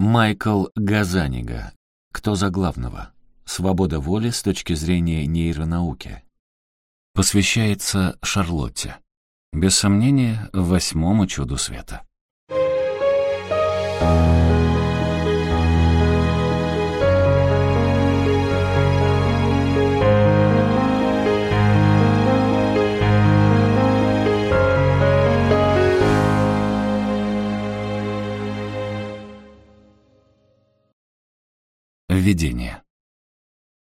Майкл Газанига. Кто за главного? Свобода воли с точки зрения нейронауки. Посвящается Шарлотте. Без сомнения, восьмому чуду света. Введение.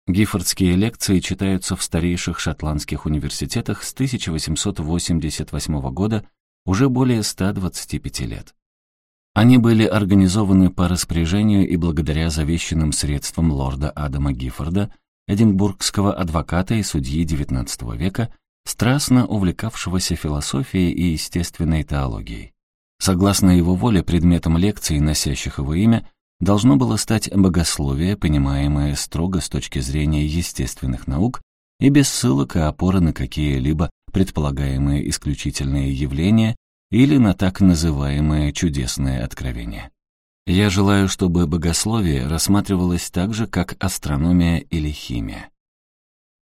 Гиффордские лекции читаются в старейших шотландских университетах с 1888 года уже более 125 лет. Они были организованы по распоряжению и благодаря завещанным средствам лорда Адама Гиффорда, эдинбургского адвоката и судьи XIX века, страстно увлекавшегося философией и естественной теологией. Согласно его воле, предметом лекций, носящих его имя, должно было стать богословие, понимаемое строго с точки зрения естественных наук и без ссылок и опоры на какие-либо предполагаемые исключительные явления или на так называемое чудесное откровение. Я желаю, чтобы богословие рассматривалось так же, как астрономия или химия.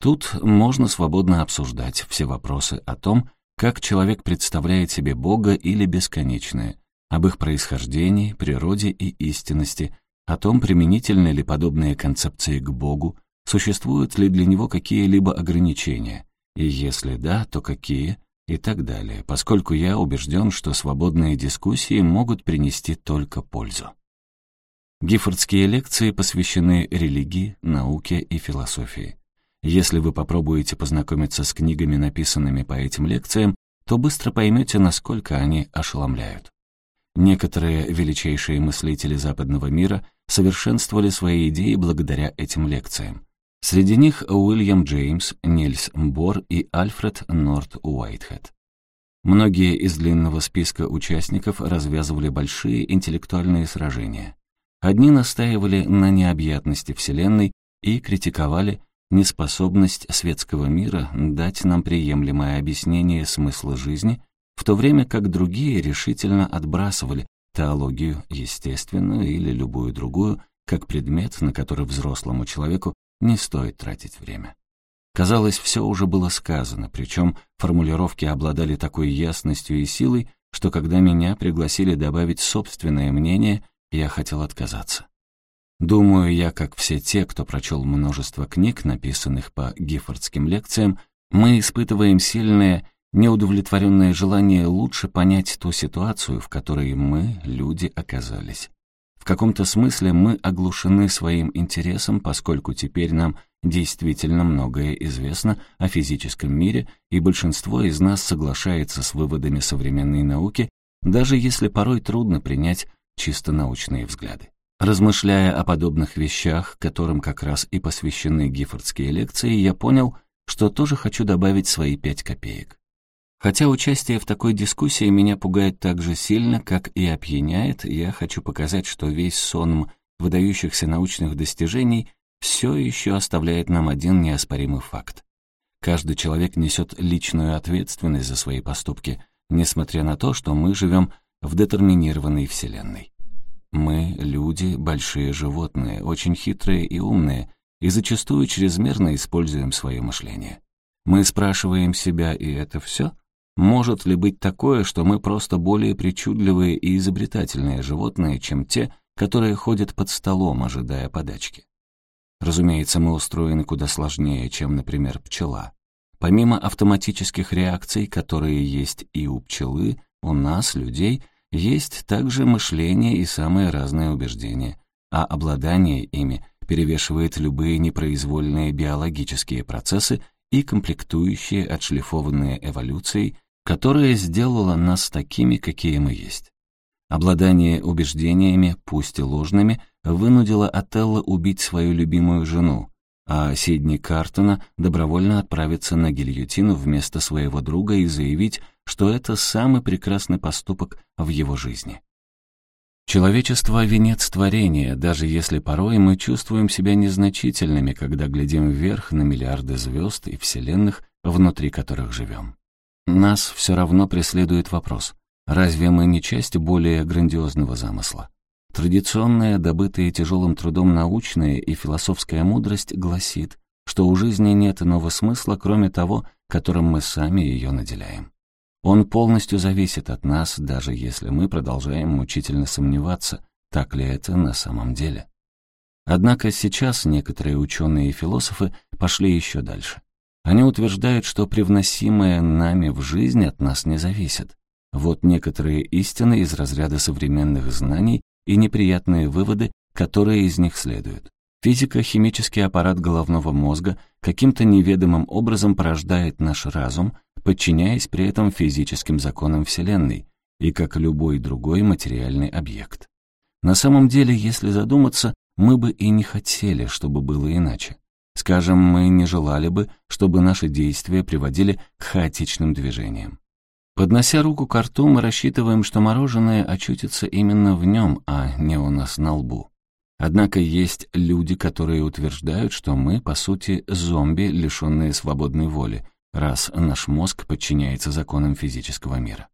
Тут можно свободно обсуждать все вопросы о том, как человек представляет себе Бога или бесконечное, об их происхождении, природе и истинности, о том, применительны ли подобные концепции к Богу, существуют ли для него какие-либо ограничения, и если да, то какие, и так далее, поскольку я убежден, что свободные дискуссии могут принести только пользу. Гиффордские лекции посвящены религии, науке и философии. Если вы попробуете познакомиться с книгами, написанными по этим лекциям, то быстро поймете, насколько они ошеломляют. Некоторые величайшие мыслители западного мира совершенствовали свои идеи благодаря этим лекциям. Среди них Уильям Джеймс, Нильс Бор и Альфред Норт Уайтхед. Многие из длинного списка участников развязывали большие интеллектуальные сражения. Одни настаивали на необъятности Вселенной и критиковали неспособность светского мира дать нам приемлемое объяснение смысла жизни в то время как другие решительно отбрасывали теологию естественную или любую другую как предмет, на который взрослому человеку не стоит тратить время. Казалось, все уже было сказано, причем формулировки обладали такой ясностью и силой, что когда меня пригласили добавить собственное мнение, я хотел отказаться. Думаю, я, как все те, кто прочел множество книг, написанных по гиффордским лекциям, мы испытываем сильное неудовлетворенное желание лучше понять ту ситуацию, в которой мы, люди, оказались. В каком-то смысле мы оглушены своим интересом, поскольку теперь нам действительно многое известно о физическом мире, и большинство из нас соглашается с выводами современной науки, даже если порой трудно принять чисто научные взгляды. Размышляя о подобных вещах, которым как раз и посвящены гиффордские лекции, я понял, что тоже хочу добавить свои пять копеек. Хотя участие в такой дискуссии меня пугает так же сильно, как и опьяняет, я хочу показать, что весь сон выдающихся научных достижений все еще оставляет нам один неоспоримый факт. Каждый человек несет личную ответственность за свои поступки, несмотря на то, что мы живем в детерминированной Вселенной. Мы, люди, большие животные, очень хитрые и умные, и зачастую чрезмерно используем свое мышление. Мы спрашиваем себя, и это все? Может ли быть такое, что мы просто более причудливые и изобретательные животные, чем те, которые ходят под столом, ожидая подачки? Разумеется, мы устроены куда сложнее, чем, например, пчела. Помимо автоматических реакций, которые есть и у пчелы, у нас, людей, есть также мышление и самые разные убеждения, а обладание ими перевешивает любые непроизвольные биологические процессы и комплектующие, отшлифованные эволюцией, которая сделала нас такими, какие мы есть. Обладание убеждениями, пусть и ложными, вынудило Отелло убить свою любимую жену, а Сидни Картона добровольно отправиться на гильотину вместо своего друга и заявить, что это самый прекрасный поступок в его жизни. Человечество — венец творения, даже если порой мы чувствуем себя незначительными, когда глядим вверх на миллиарды звезд и вселенных, внутри которых живем. Нас все равно преследует вопрос, разве мы не часть более грандиозного замысла? Традиционная, добытая тяжелым трудом научная и философская мудрость гласит, что у жизни нет иного смысла, кроме того, которым мы сами ее наделяем. Он полностью зависит от нас, даже если мы продолжаем мучительно сомневаться, так ли это на самом деле. Однако сейчас некоторые ученые и философы пошли еще дальше. Они утверждают, что привносимое нами в жизнь от нас не зависит. Вот некоторые истины из разряда современных знаний и неприятные выводы, которые из них следуют. Физико-химический аппарат головного мозга каким-то неведомым образом порождает наш разум, подчиняясь при этом физическим законам Вселенной и как любой другой материальный объект. На самом деле, если задуматься, мы бы и не хотели, чтобы было иначе. Скажем, мы не желали бы, чтобы наши действия приводили к хаотичным движениям. Поднося руку к рту, мы рассчитываем, что мороженое очутится именно в нем, а не у нас на лбу. Однако есть люди, которые утверждают, что мы, по сути, зомби, лишенные свободной воли, раз наш мозг подчиняется законам физического мира.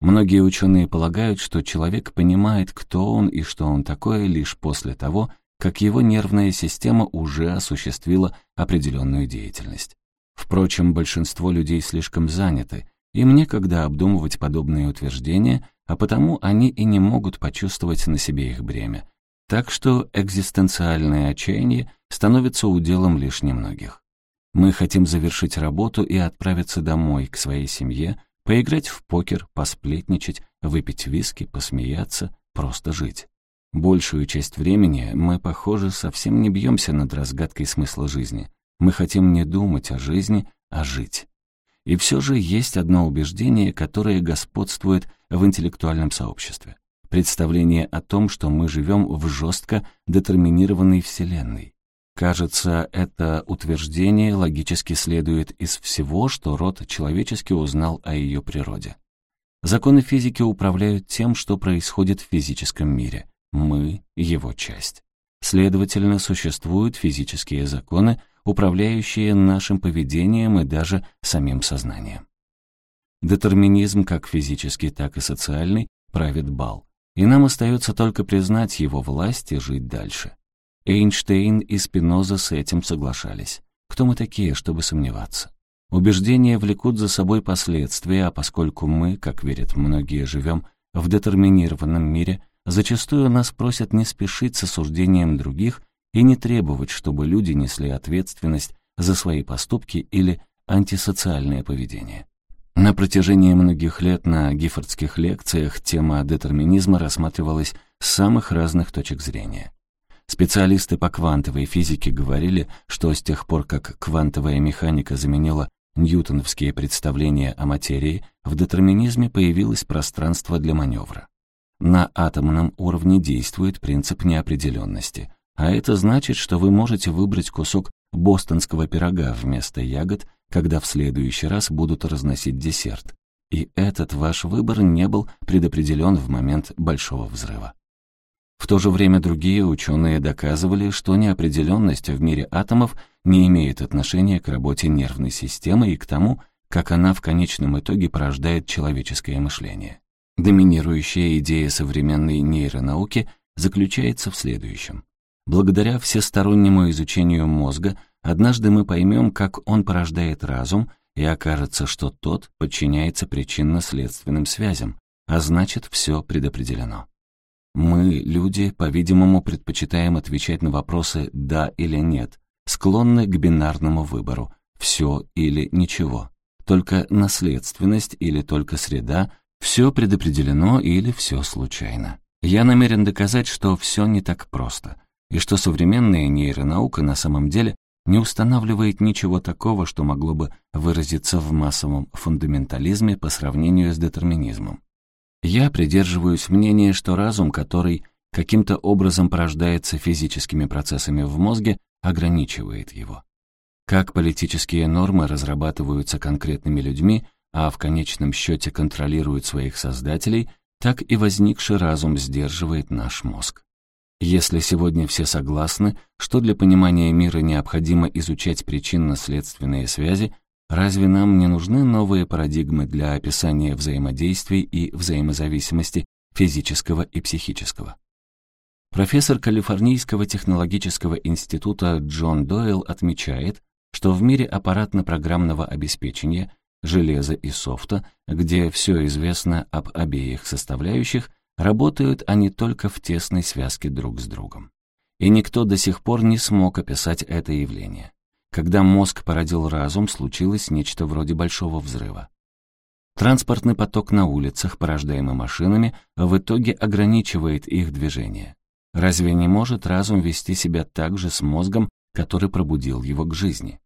Многие ученые полагают, что человек понимает, кто он и что он такое лишь после того, как его нервная система уже осуществила определенную деятельность. Впрочем, большинство людей слишком заняты, им некогда обдумывать подобные утверждения, а потому они и не могут почувствовать на себе их бремя. Так что экзистенциальное отчаяние становится уделом лишь немногих. Мы хотим завершить работу и отправиться домой, к своей семье, поиграть в покер, посплетничать, выпить виски, посмеяться, просто жить. Большую часть времени мы, похоже, совсем не бьемся над разгадкой смысла жизни. Мы хотим не думать о жизни, а жить. И все же есть одно убеждение, которое господствует в интеллектуальном сообществе. Представление о том, что мы живем в жестко детерминированной Вселенной. Кажется, это утверждение логически следует из всего, что род человеческий узнал о ее природе. Законы физики управляют тем, что происходит в физическом мире. Мы — его часть. Следовательно, существуют физические законы, управляющие нашим поведением и даже самим сознанием. Детерминизм, как физический, так и социальный, правит бал, и нам остается только признать его власть и жить дальше. Эйнштейн и Спиноза с этим соглашались. Кто мы такие, чтобы сомневаться? Убеждения влекут за собой последствия, а поскольку мы, как верят многие, живем в детерминированном мире, Зачастую нас просят не спешить с осуждением других и не требовать, чтобы люди несли ответственность за свои поступки или антисоциальное поведение. На протяжении многих лет на гиффордских лекциях тема детерминизма рассматривалась с самых разных точек зрения. Специалисты по квантовой физике говорили, что с тех пор, как квантовая механика заменила ньютоновские представления о материи, в детерминизме появилось пространство для маневра. На атомном уровне действует принцип неопределенности, а это значит, что вы можете выбрать кусок бостонского пирога вместо ягод, когда в следующий раз будут разносить десерт. И этот ваш выбор не был предопределен в момент Большого взрыва. В то же время другие ученые доказывали, что неопределенность в мире атомов не имеет отношения к работе нервной системы и к тому, как она в конечном итоге порождает человеческое мышление. Доминирующая идея современной нейронауки заключается в следующем. Благодаря всестороннему изучению мозга однажды мы поймем, как он порождает разум, и окажется, что тот подчиняется причинно-следственным связям, а значит, все предопределено. Мы, люди, по-видимому, предпочитаем отвечать на вопросы «да» или «нет», склонны к бинарному выбору «все» или «ничего». Только наследственность или только среда все предопределено или все случайно. Я намерен доказать, что все не так просто, и что современная нейронаука на самом деле не устанавливает ничего такого, что могло бы выразиться в массовом фундаментализме по сравнению с детерминизмом. Я придерживаюсь мнения, что разум, который каким-то образом порождается физическими процессами в мозге, ограничивает его. Как политические нормы разрабатываются конкретными людьми, а в конечном счете контролирует своих создателей, так и возникший разум сдерживает наш мозг. Если сегодня все согласны, что для понимания мира необходимо изучать причинно-следственные связи, разве нам не нужны новые парадигмы для описания взаимодействий и взаимозависимости физического и психического? Профессор Калифорнийского технологического института Джон Дойл отмечает, что в мире аппаратно-программного обеспечения, железа и софта, где все известно об обеих составляющих, работают они только в тесной связке друг с другом. И никто до сих пор не смог описать это явление. Когда мозг породил разум, случилось нечто вроде большого взрыва. Транспортный поток на улицах, порождаемый машинами, в итоге ограничивает их движение. Разве не может разум вести себя так же с мозгом, который пробудил его к жизни?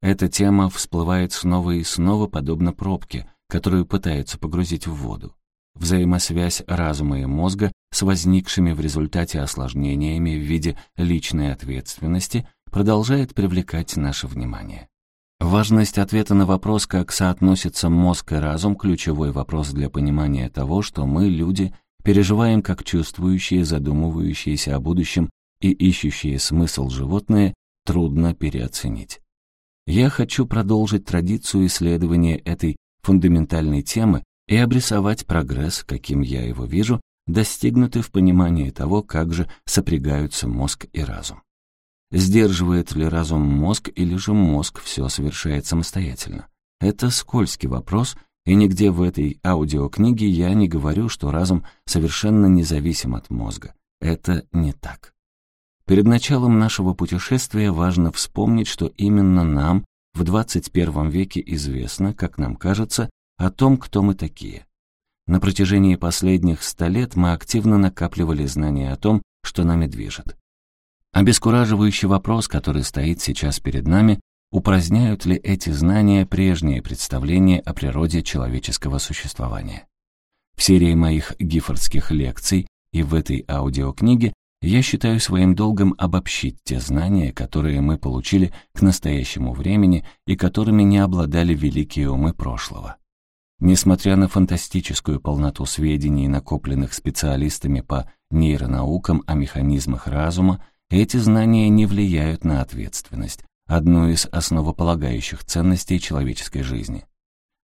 Эта тема всплывает снова и снова, подобно пробке, которую пытаются погрузить в воду. Взаимосвязь разума и мозга с возникшими в результате осложнениями в виде личной ответственности продолжает привлекать наше внимание. Важность ответа на вопрос, как соотносится мозг и разум, ключевой вопрос для понимания того, что мы, люди, переживаем как чувствующие, задумывающиеся о будущем и ищущие смысл животные, трудно переоценить. Я хочу продолжить традицию исследования этой фундаментальной темы и обрисовать прогресс, каким я его вижу, достигнутый в понимании того, как же сопрягаются мозг и разум. Сдерживает ли разум мозг или же мозг все совершает самостоятельно? Это скользкий вопрос, и нигде в этой аудиокниге я не говорю, что разум совершенно независим от мозга. Это не так. Перед началом нашего путешествия важно вспомнить, что именно нам в 21 веке известно, как нам кажется, о том, кто мы такие. На протяжении последних ста лет мы активно накапливали знания о том, что нами движет. Обескураживающий вопрос, который стоит сейчас перед нами, упраздняют ли эти знания прежние представления о природе человеческого существования. В серии моих гиффордских лекций и в этой аудиокниге я считаю своим долгом обобщить те знания, которые мы получили к настоящему времени и которыми не обладали великие умы прошлого. Несмотря на фантастическую полноту сведений, накопленных специалистами по нейронаукам о механизмах разума, эти знания не влияют на ответственность, одну из основополагающих ценностей человеческой жизни.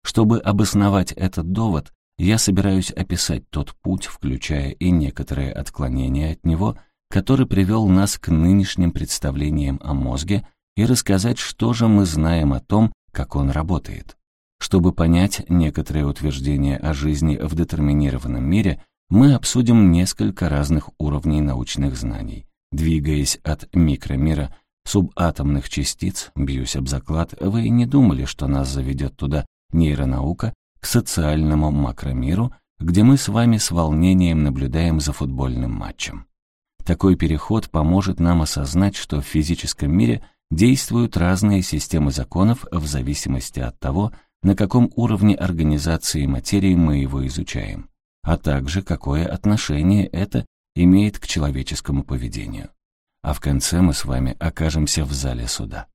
Чтобы обосновать этот довод, я собираюсь описать тот путь, включая и некоторые отклонения от него, который привел нас к нынешним представлениям о мозге, и рассказать, что же мы знаем о том, как он работает. Чтобы понять некоторые утверждения о жизни в детерминированном мире, мы обсудим несколько разных уровней научных знаний, Двигаясь от микромира субатомных частиц, бьюсь об заклад, вы не думали, что нас заведет туда нейронаука к социальному макромиру, где мы с вами с волнением наблюдаем за футбольным матчем. Такой переход поможет нам осознать, что в физическом мире действуют разные системы законов в зависимости от того, на каком уровне организации материи мы его изучаем, а также какое отношение это имеет к человеческому поведению. А в конце мы с вами окажемся в зале суда.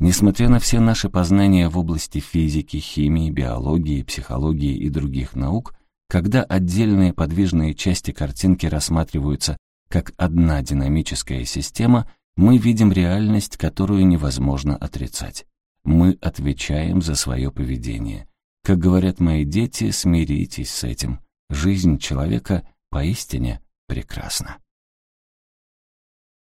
Несмотря на все наши познания в области физики, химии, биологии, психологии и других наук, когда отдельные подвижные части картинки рассматриваются как одна динамическая система, мы видим реальность, которую невозможно отрицать. Мы отвечаем за свое поведение. Как говорят мои дети, смиритесь с этим. Жизнь человека поистине прекрасно.